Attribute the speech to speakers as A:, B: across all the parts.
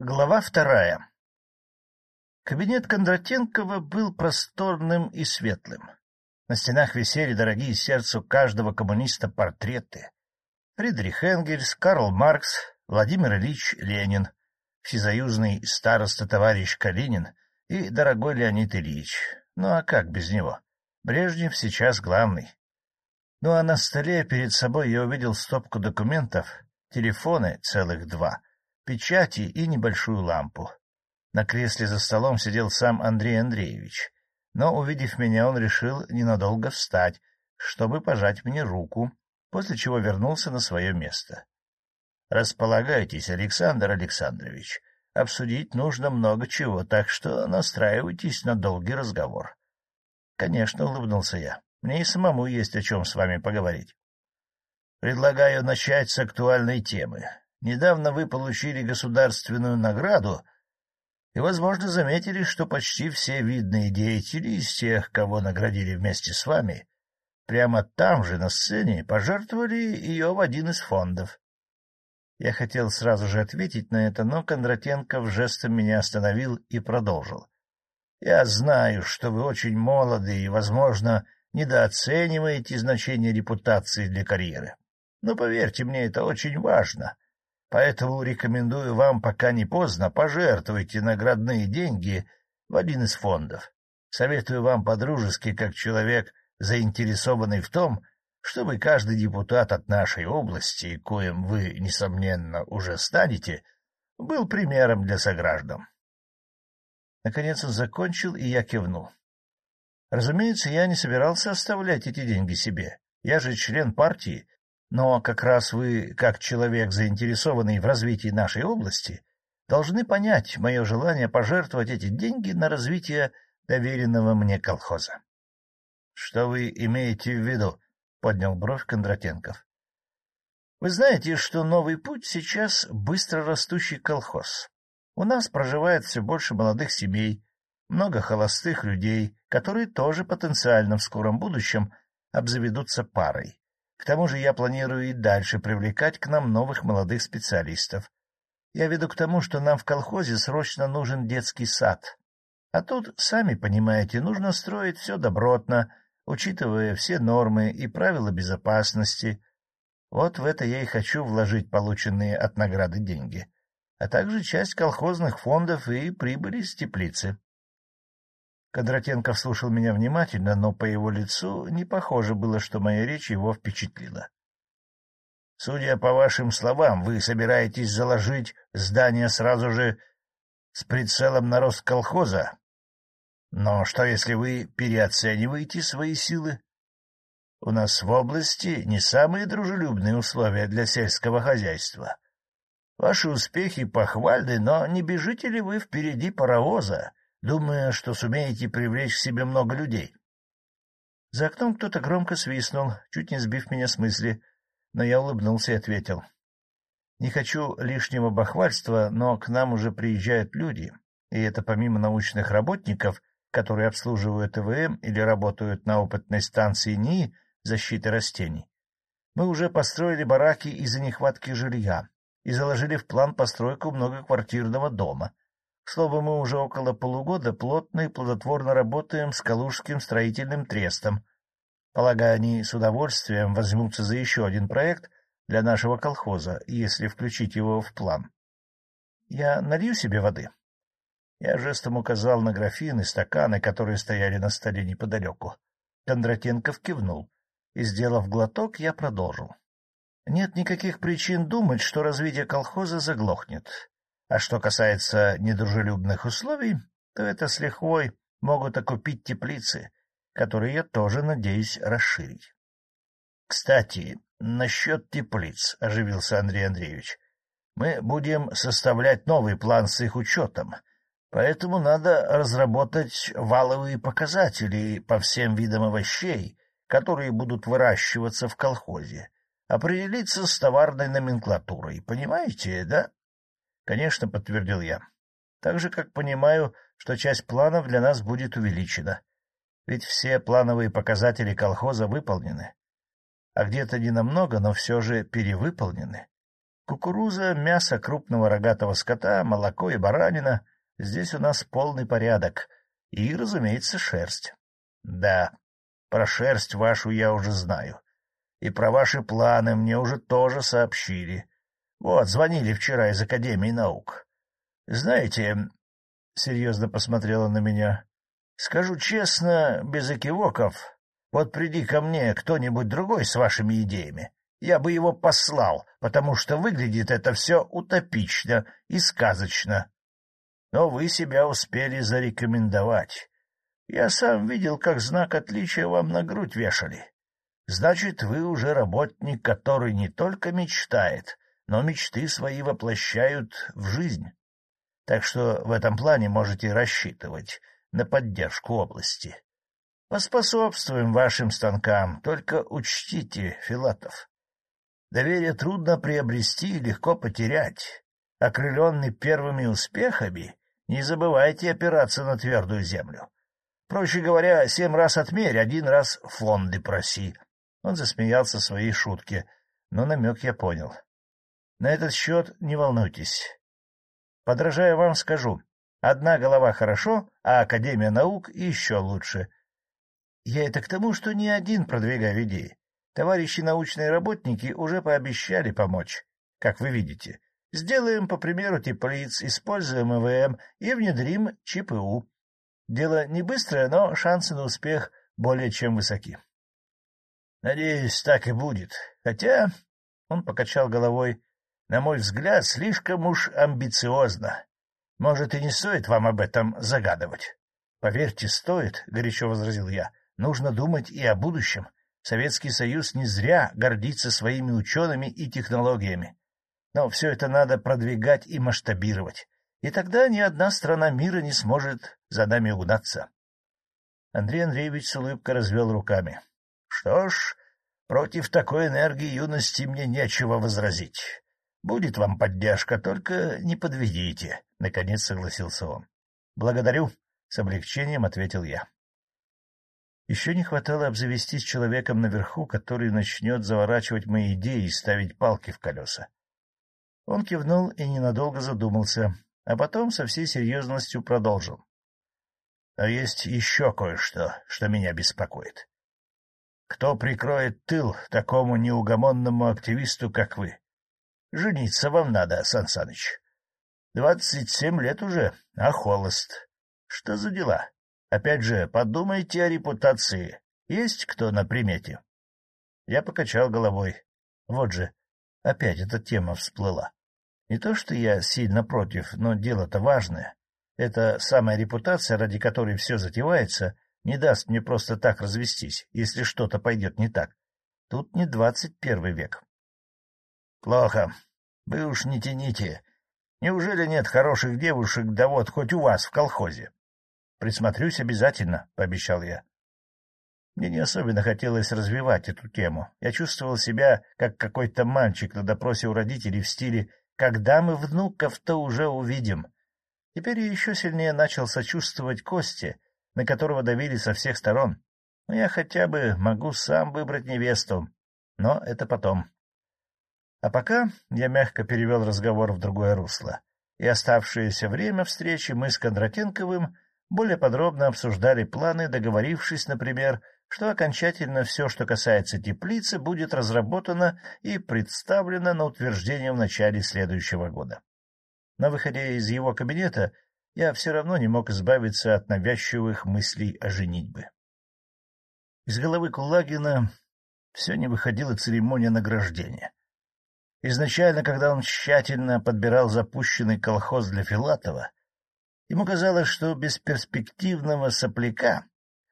A: Глава вторая Кабинет Кондратенкова был просторным и светлым. На стенах висели дорогие сердцу каждого коммуниста портреты. Фридрих Энгельс, Карл Маркс, Владимир Ильич Ленин, всесоюзный староста товарищ Калинин и дорогой Леонид Ильич. Ну а как без него? Брежнев сейчас главный. Ну а на столе перед собой я увидел стопку документов, телефоны целых два — печати и небольшую лампу. На кресле за столом сидел сам Андрей Андреевич, но, увидев меня, он решил ненадолго встать, чтобы пожать мне руку, после чего вернулся на свое место. — Располагайтесь, Александр Александрович. Обсудить нужно много чего, так что настраивайтесь на долгий разговор. — Конечно, — улыбнулся я. — Мне и самому есть о чем с вами поговорить. — Предлагаю начать с актуальной темы. Недавно вы получили государственную награду и, возможно, заметили, что почти все видные деятели из тех, кого наградили вместе с вами, прямо там же, на сцене, пожертвовали ее в один из фондов. Я хотел сразу же ответить на это, но Кондратенков жестом меня остановил и продолжил. — Я знаю, что вы очень молоды и, возможно, недооцениваете значение репутации для карьеры. Но поверьте мне, это очень важно. Поэтому рекомендую вам, пока не поздно, пожертвуйте наградные деньги в один из фондов. Советую вам по-дружески, как человек, заинтересованный в том, чтобы каждый депутат от нашей области, коим вы, несомненно, уже станете, был примером для сограждан. Наконец он закончил, и я кивнул. Разумеется, я не собирался оставлять эти деньги себе. Я же член партии но как раз вы, как человек, заинтересованный в развитии нашей области, должны понять мое желание пожертвовать эти деньги на развитие доверенного мне колхоза. — Что вы имеете в виду? — поднял бровь Кондратенков. — Вы знаете, что «Новый путь» сейчас быстро растущий колхоз. У нас проживает все больше молодых семей, много холостых людей, которые тоже потенциально в скором будущем обзаведутся парой. К тому же я планирую и дальше привлекать к нам новых молодых специалистов. Я веду к тому, что нам в колхозе срочно нужен детский сад. А тут, сами понимаете, нужно строить все добротно, учитывая все нормы и правила безопасности. Вот в это я и хочу вложить полученные от награды деньги, а также часть колхозных фондов и прибыли с теплицы. Кондратенков слушал меня внимательно, но по его лицу не похоже было, что моя речь его впечатлила. — Судя по вашим словам, вы собираетесь заложить здание сразу же с прицелом на рост колхоза? Но что, если вы переоцениваете свои силы? У нас в области не самые дружелюбные условия для сельского хозяйства. Ваши успехи похвальны, но не бежите ли вы впереди паровоза? Думая, что сумеете привлечь к себе много людей. За окном кто-то громко свистнул, чуть не сбив меня с мысли, но я улыбнулся и ответил. Не хочу лишнего бахвальства, но к нам уже приезжают люди, и это помимо научных работников, которые обслуживают ЭВМ или работают на опытной станции НИИ защиты растений. Мы уже построили бараки из-за нехватки жилья и заложили в план постройку многоквартирного дома — к слову, мы уже около полугода плотно и плодотворно работаем с Калужским строительным трестом. Полагаю, они с удовольствием возьмутся за еще один проект для нашего колхоза, если включить его в план. Я налью себе воды. Я жестом указал на графины, стаканы, которые стояли на столе неподалеку. Кондратенков кивнул, и, сделав глоток, я продолжил. Нет никаких причин думать, что развитие колхоза заглохнет. А что касается недружелюбных условий, то это с лихвой могут окупить теплицы, которые я тоже надеюсь расширить. — Кстати, насчет теплиц, — оживился Андрей Андреевич, — мы будем составлять новый план с их учетом, поэтому надо разработать валовые показатели по всем видам овощей, которые будут выращиваться в колхозе, определиться с товарной номенклатурой, понимаете, да? — Конечно, — подтвердил я. — Так же, как понимаю, что часть планов для нас будет увеличена. Ведь все плановые показатели колхоза выполнены. А где-то не намного, но все же перевыполнены. Кукуруза, мясо крупного рогатого скота, молоко и баранина — здесь у нас полный порядок. И, разумеется, шерсть. Да, про шерсть вашу я уже знаю. И про ваши планы мне уже тоже сообщили. Вот, звонили вчера из Академии наук. Знаете, — серьезно посмотрела на меня, — скажу честно, без экивоков, вот приди ко мне кто-нибудь другой с вашими идеями, я бы его послал, потому что выглядит это все утопично и сказочно. Но вы себя успели зарекомендовать. Я сам видел, как знак отличия вам на грудь вешали. Значит, вы уже работник, который не только мечтает, но мечты свои воплощают в жизнь. Так что в этом плане можете рассчитывать на поддержку области. Поспособствуем вашим станкам, только учтите, Филатов, Доверие трудно приобрести и легко потерять. Окрыленный первыми успехами, не забывайте опираться на твердую землю. Проще говоря, семь раз отмерь, один раз фонды проси. Он засмеялся своей шутке, но намек я понял. На этот счет не волнуйтесь. Подражая вам, скажу, одна голова хорошо, а Академия наук еще лучше. Я это к тому, что не один продвигаю идеи. Товарищи научные работники уже пообещали помочь, как вы видите. Сделаем, по примеру теплиц, используем ЭВМ и внедрим ЧПУ. Дело не быстрое, но шансы на успех более чем высоки. Надеюсь, так и будет. Хотя, — он покачал головой, — на мой взгляд, слишком уж амбициозно. Может, и не стоит вам об этом загадывать. — Поверьте, стоит, — горячо возразил я. — Нужно думать и о будущем. Советский Союз не зря гордится своими учеными и технологиями. Но все это надо продвигать и масштабировать, и тогда ни одна страна мира не сможет за нами угнаться. Андрей Андреевич с улыбкой развел руками. — Что ж, против такой энергии юности мне нечего возразить. Будет вам поддержка, только не подведите, — наконец согласился он. — Благодарю, — с облегчением ответил я. Еще не хватало обзавестись человеком наверху, который начнет заворачивать мои идеи и ставить палки в колеса. Он кивнул и ненадолго задумался, а потом со всей серьезностью продолжил. — А есть еще кое-что, что меня беспокоит. Кто прикроет тыл такому неугомонному активисту, как вы? Жениться вам надо, Сан. Двадцать семь лет уже, а холост. Что за дела? Опять же, подумайте о репутации. Есть кто на примете? Я покачал головой. Вот же, опять эта тема всплыла. Не то, что я сильно против, но дело-то важное. Эта самая репутация, ради которой все затевается, не даст мне просто так развестись, если что-то пойдет не так. Тут не двадцать первый век. — Плохо. Вы уж не тяните. Неужели нет хороших девушек, да вот хоть у вас в колхозе? Присмотрюсь обязательно, — пообещал я. Мне не особенно хотелось развивать эту тему. Я чувствовал себя, как какой-то мальчик на допросе у родителей в стиле «Когда мы внуков-то уже увидим?». Теперь я еще сильнее начал сочувствовать Косте, на которого давили со всех сторон. Но я хотя бы могу сам выбрать невесту. Но это потом. А пока я мягко перевел разговор в другое русло. И оставшееся время встречи мы с Кондратенковым более подробно обсуждали планы, договорившись, например, что окончательно все, что касается теплицы, будет разработано и представлено на утверждение в начале следующего года. На выходе из его кабинета я все равно не мог избавиться от навязчивых мыслей о женитьбе. Из головы Кулагина все не выходила церемония награждения. Изначально, когда он тщательно подбирал запущенный колхоз для Филатова, Ему казалось, что бесперспективного сопляка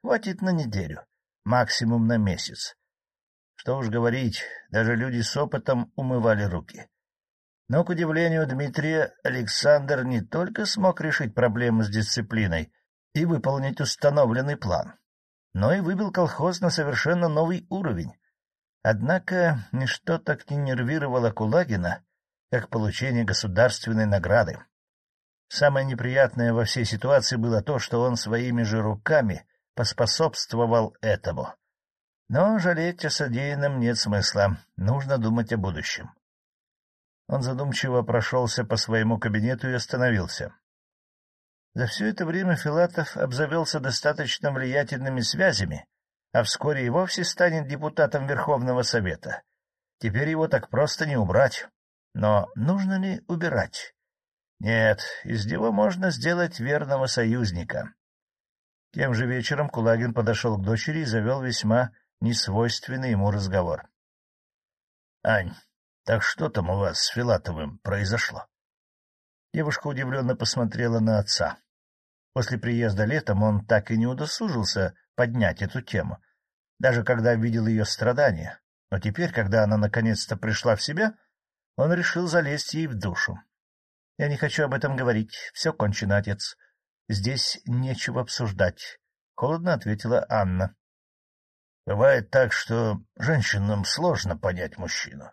A: хватит на неделю, максимум на месяц. Что уж говорить, даже люди с опытом умывали руки. Но, к удивлению Дмитрия, Александр не только смог решить проблему с дисциплиной и выполнить установленный план, но и выбил колхоз на совершенно новый уровень. Однако ничто так не нервировало Кулагина, как получение государственной награды. Самое неприятное во всей ситуации было то, что он своими же руками поспособствовал этому. Но жалеть о содеянном нет смысла, нужно думать о будущем. Он задумчиво прошелся по своему кабинету и остановился. За все это время Филатов обзавелся достаточно влиятельными связями, а вскоре и вовсе станет депутатом Верховного Совета. Теперь его так просто не убрать. Но нужно ли убирать? Нет, из него можно сделать верного союзника. Тем же вечером Кулагин подошел к дочери и завел весьма несвойственный ему разговор. — Ань, так что там у вас с Филатовым произошло? Девушка удивленно посмотрела на отца. После приезда летом он так и не удосужился поднять эту тему, даже когда видел ее страдания. Но теперь, когда она наконец-то пришла в себя, он решил залезть ей в душу. — Я не хочу об этом говорить. Все кончено, отец. Здесь нечего обсуждать. — холодно ответила Анна. — Бывает так, что женщинам сложно понять мужчину.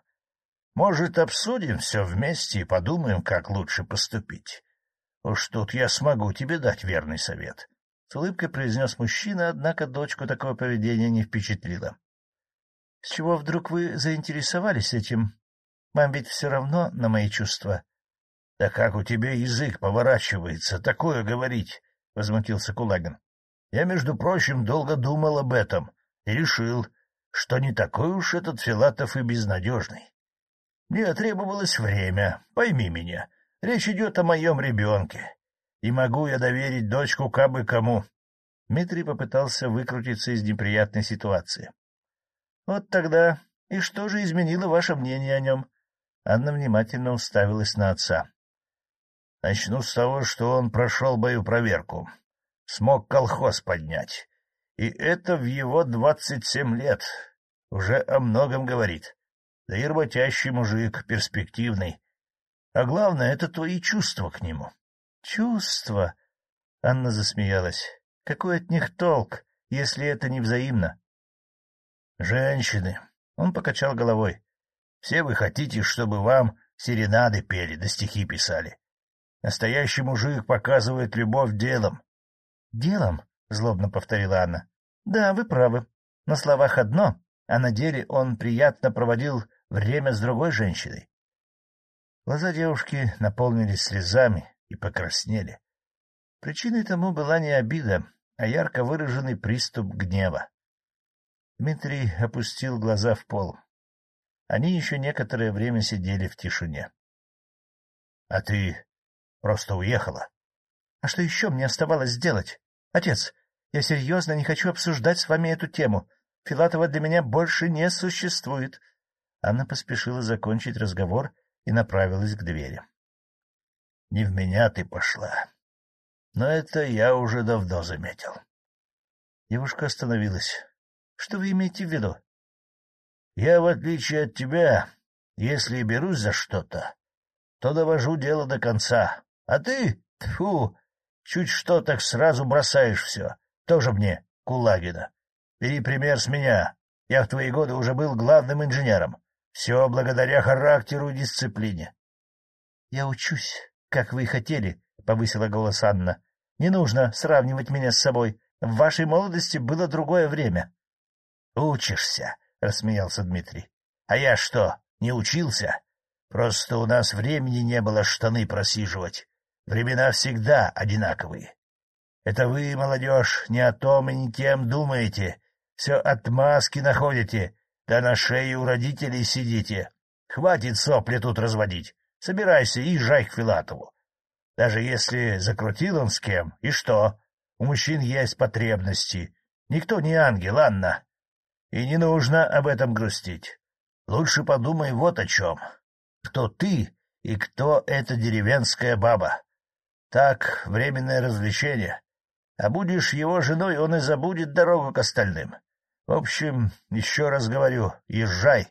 A: Может, обсудим все вместе и подумаем, как лучше поступить. Уж тут я смогу тебе дать верный совет. С улыбкой произнес мужчина, однако дочку такого поведения не впечатлило. — С чего вдруг вы заинтересовались этим? Вам ведь все равно на мои чувства. — Да как у тебя язык поворачивается такое говорить? — возмутился Кулагин. — Я, между прочим, долго думал об этом и решил, что не такой уж этот Филатов и безнадежный. Мне требовалось время, пойми меня. Речь идет о моем ребенке. И могу я доверить дочку кабы кому. Дмитрий попытался выкрутиться из неприятной ситуации. — Вот тогда и что же изменило ваше мнение о нем? Анна внимательно уставилась на отца. — Начну с того, что он прошел бою проверку. Смог колхоз поднять. И это в его двадцать семь лет. Уже о многом говорит. Да и работящий мужик, перспективный. А главное — это твои чувства к нему. — Чувства? — Анна засмеялась. — Какой от них толк, если это не взаимно? — Женщины. Он покачал головой. — Все вы хотите, чтобы вам серенады пели да стихи писали. Настоящий мужик показывает любовь делом. — Делом? — злобно повторила Анна. — Да, вы правы. На словах одно, а на деле он приятно проводил время с другой женщиной. Глаза девушки наполнились слезами и покраснели. Причиной тому была не обида, а ярко выраженный приступ гнева. Дмитрий опустил глаза в пол. Они еще некоторое время сидели в тишине. — А ты просто уехала? — А что еще мне оставалось сделать? Отец, я серьезно не хочу обсуждать с вами эту тему. Филатова для меня больше не существует. Анна поспешила закончить разговор и направилась к двери. — Не в меня ты пошла. Но это я уже давно заметил. Девушка остановилась. — Что вы имеете в виду? — Я, в отличие от тебя, если берусь за что-то, то довожу дело до конца. А ты, фу, чуть что так сразу бросаешь все. Тоже мне, Кулагина. Бери пример с меня. Я в твои годы уже был главным инженером. Все благодаря характеру и дисциплине. — Я учусь, как вы и хотели, — повысила голос Анна. — Не нужно сравнивать меня с собой. В вашей молодости было другое время. — Учишься, — рассмеялся Дмитрий. — А я что, не учился? Просто у нас времени не было штаны просиживать. Времена всегда одинаковые. Это вы, молодежь, не о том и не тем думаете. Все отмазки находите, да на шее у родителей сидите. Хватит сопли тут разводить. Собирайся и езжай к Филатову. Даже если закрутил он с кем, и что? У мужчин есть потребности. Никто не ангел, Анна. И не нужно об этом грустить. Лучше подумай вот о чем. Кто ты и кто эта деревенская баба? Так, временное развлечение. А будешь его женой, он и забудет дорогу к остальным. В общем, еще раз говорю, езжай.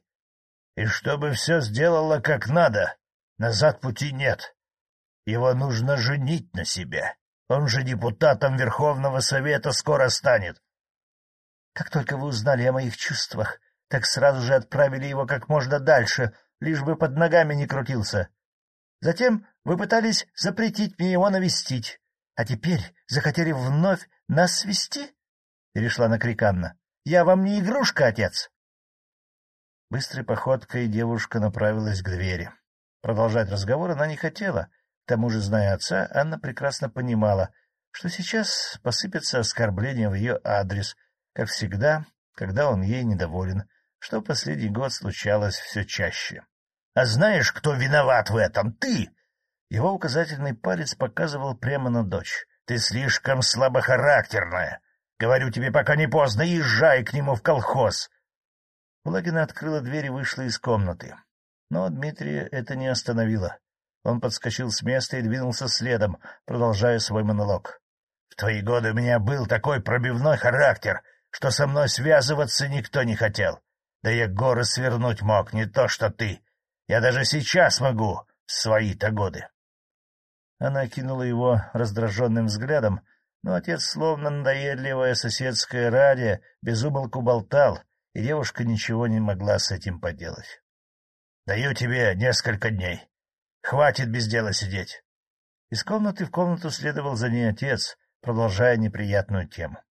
A: И чтобы все сделало как надо, назад пути нет. Его нужно женить на себе. Он же депутатом Верховного Совета скоро станет. Как только вы узнали о моих чувствах, так сразу же отправили его как можно дальше, лишь бы под ногами не крутился. Затем вы пытались запретить мне его навестить, а теперь захотели вновь нас свести? — перешла на крик Анна. Я вам не игрушка, отец. Быстрой походкой девушка направилась к двери. Продолжать разговор она не хотела. К тому же, зная отца, Анна прекрасно понимала, что сейчас посыпятся оскорбления в ее адрес, как всегда, когда он ей недоволен, что последний год случалось все чаще. — А знаешь, кто виноват в этом? Ты! Его указательный палец показывал прямо на дочь. — Ты слишком слабохарактерная. Говорю тебе, пока не поздно, езжай к нему в колхоз. Кулагина открыла дверь и вышла из комнаты. Но Дмитрия это не остановило. Он подскочил с места и двинулся следом, продолжая свой монолог. — В твои годы у меня был такой пробивной характер, что со мной связываться никто не хотел. Да я горы свернуть мог, не то что ты. Я даже сейчас могу, свои-то годы. Она кинула его раздраженным взглядом, но отец, словно надоедливая соседская радио, безумолку болтал, и девушка ничего не могла с этим поделать. — Даю тебе несколько дней. Хватит без дела сидеть. Из комнаты в комнату следовал за ней отец, продолжая неприятную тему.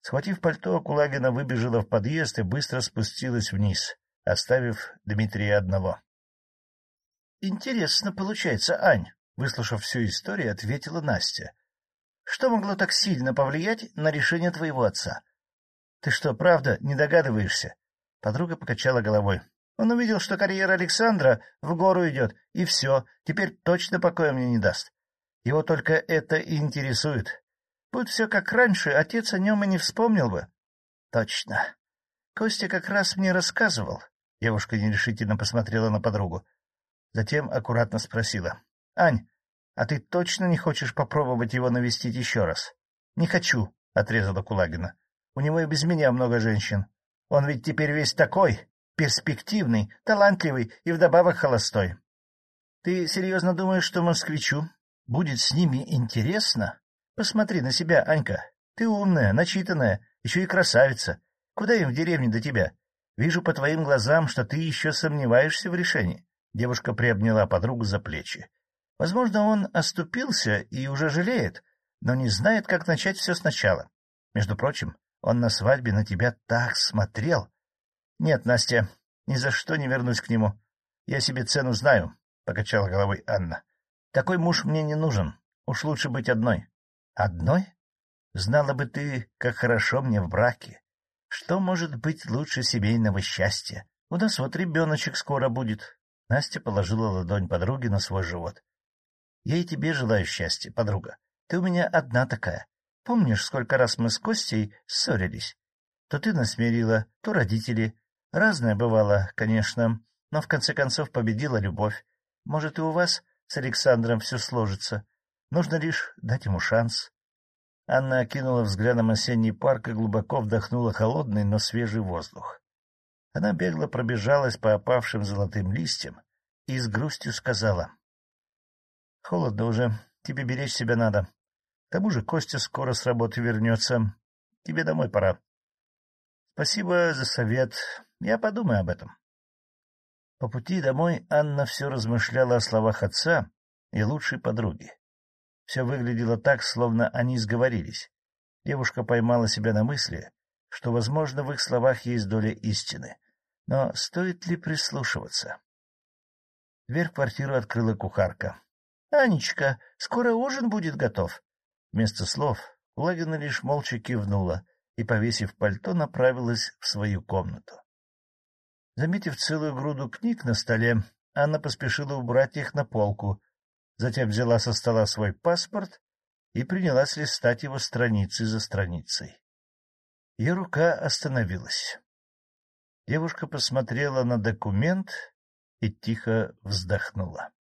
A: Схватив пальто, Кулагина выбежала в подъезд и быстро спустилась вниз, оставив Дмитрия одного. — Интересно получается, Ань, — выслушав всю историю, ответила Настя. — Что могло так сильно повлиять на решение твоего отца? — Ты что, правда, не догадываешься? Подруга покачала головой. Он увидел, что карьера Александра в гору идет, и все, теперь точно покоя мне не даст. Его только это и интересует. Будь все как раньше, отец о нем и не вспомнил бы. — Точно. Костя как раз мне рассказывал. Девушка нерешительно посмотрела на подругу. Затем аккуратно спросила. — Ань, а ты точно не хочешь попробовать его навестить еще раз? — Не хочу, — отрезала Кулагина. — У него и без меня много женщин. Он ведь теперь весь такой перспективный, талантливый и вдобавок холостой. Ты серьезно думаешь, что москвичу будет с ними интересно? Посмотри на себя, Анька. Ты умная, начитанная, еще и красавица. Куда им в деревне до тебя? Вижу по твоим глазам, что ты еще сомневаешься в решении. Девушка приобняла подругу за плечи. Возможно, он оступился и уже жалеет, но не знает, как начать все сначала. Между прочим, он на свадьбе на тебя так смотрел, — Нет, Настя, ни за что не вернусь к нему. Я себе цену знаю, — покачала головой Анна. — Такой муж мне не нужен. Уж лучше быть одной. — Одной? Знала бы ты, как хорошо мне в браке. Что может быть лучше семейного счастья? У нас вот ребеночек скоро будет. Настя положила ладонь подруги на свой живот. — Я и тебе желаю счастья, подруга. Ты у меня одна такая. Помнишь, сколько раз мы с Костей ссорились? То ты насмирила, то родители, Разное бывало, конечно, но в конце концов победила любовь. Может, и у вас с Александром все сложится. Нужно лишь дать ему шанс. Анна окинула взглядом осенний парк и глубоко вдохнула холодный, но свежий воздух. Она бегло пробежалась по опавшим золотым листьям и с грустью сказала. — Холодно уже, тебе беречь себя надо. К тому же Костя скоро с работы вернется. Тебе домой пора. — Спасибо за совет. Я подумаю об этом. По пути домой Анна все размышляла о словах отца и лучшей подруги. Все выглядело так, словно они сговорились. Девушка поймала себя на мысли, что, возможно, в их словах есть доля истины. Но стоит ли прислушиваться? Дверь в квартиру открыла кухарка. — Анечка, скоро ужин будет готов. Вместо слов Лагина лишь молча кивнула и, повесив пальто, направилась в свою комнату. Заметив целую груду книг на столе, Анна поспешила убрать их на полку, затем взяла со стола свой паспорт и принялась листать его страницы за страницей. Ее рука остановилась. Девушка посмотрела на документ и тихо вздохнула.